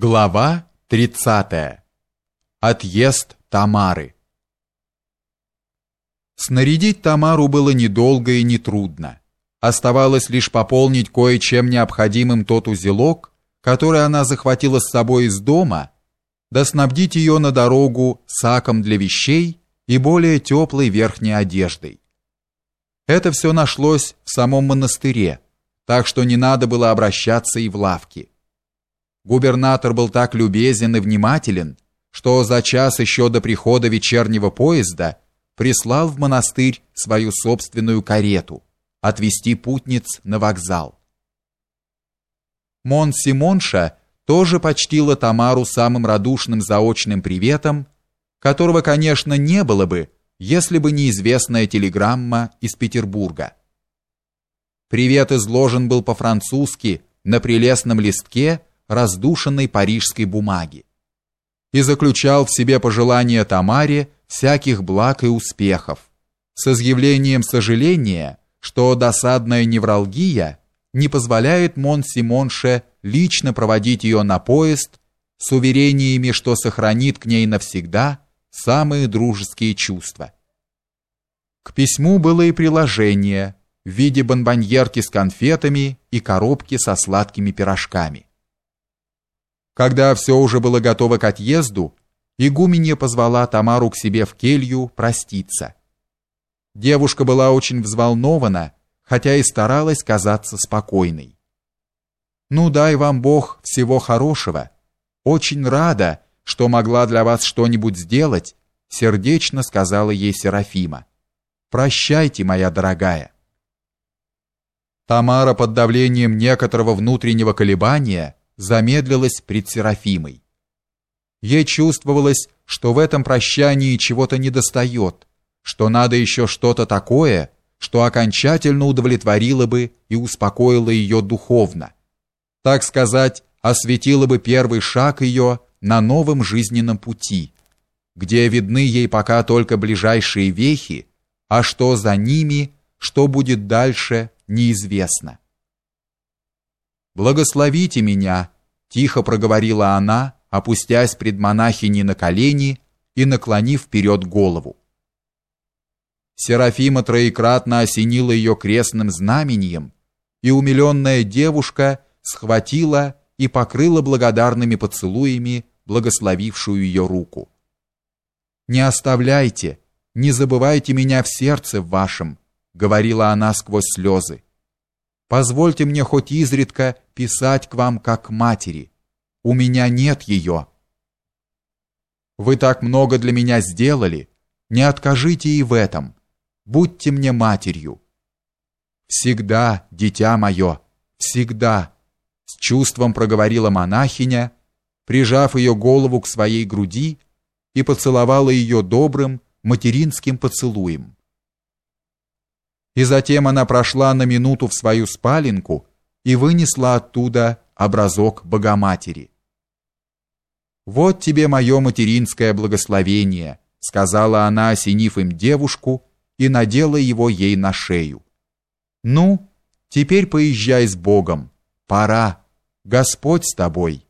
Глава 30. Отъезд Тамары. Снарядить Тамару было недолго и нетрудно. Оставалось лишь пополнить кое-чем необходимым тот узелок, который она захватила с собой из дома, да снабдить ее на дорогу саком для вещей и более теплой верхней одеждой. Это все нашлось в самом монастыре, так что не надо было обращаться и в лавки. Губернатор был так любезен и внимателен, что за час еще до прихода вечернего поезда прислал в монастырь свою собственную карету отвезти путниц на вокзал. Мон Симонша тоже почтила Тамару самым радушным заочным приветом, которого, конечно, не было бы, если бы не известная телеграмма из Петербурга. Привет изложен был по-французски на прелестном листке раздушенной парижской бумаги и заключал в себе пожелания Тамаре всяких благ и успехов, с изъявлением сожаления, что досадная невралгия не позволяет Мон Симонше лично проводить ее на поезд с уверениями, что сохранит к ней навсегда самые дружеские чувства. К письму было и приложение в виде бонбоньерки с конфетами и коробки со сладкими пирожками. Когда все уже было готово к отъезду, игуменья позвала Тамару к себе в келью проститься. Девушка была очень взволнована, хотя и старалась казаться спокойной. «Ну, дай вам Бог всего хорошего. Очень рада, что могла для вас что-нибудь сделать», сердечно сказала ей Серафима. «Прощайте, моя дорогая». Тамара под давлением некоторого внутреннего колебания замедлилась пред Серафимой. Ей чувствовалось, что в этом прощании чего-то недостает, что надо еще что-то такое, что окончательно удовлетворило бы и успокоило ее духовно. Так сказать, осветило бы первый шаг ее на новом жизненном пути, где видны ей пока только ближайшие вехи, а что за ними, что будет дальше, неизвестно. «Благословите меня», — тихо проговорила она, опустясь пред монахиней на колени и наклонив вперед голову. Серафима троекратно осенила ее крестным знамением, и умиленная девушка схватила и покрыла благодарными поцелуями благословившую ее руку. «Не оставляйте, не забывайте меня в сердце вашем», — говорила она сквозь слезы. Позвольте мне хоть изредка писать к вам как матери. У меня нет ее. Вы так много для меня сделали, не откажите и в этом. Будьте мне матерью. Всегда, дитя мое, всегда, с чувством проговорила монахиня, прижав ее голову к своей груди и поцеловала ее добрым материнским поцелуем и затем она прошла на минуту в свою спаленку и вынесла оттуда образок Богоматери. «Вот тебе мое материнское благословение», — сказала она, осенив им девушку, и надела его ей на шею. «Ну, теперь поезжай с Богом. Пора. Господь с тобой».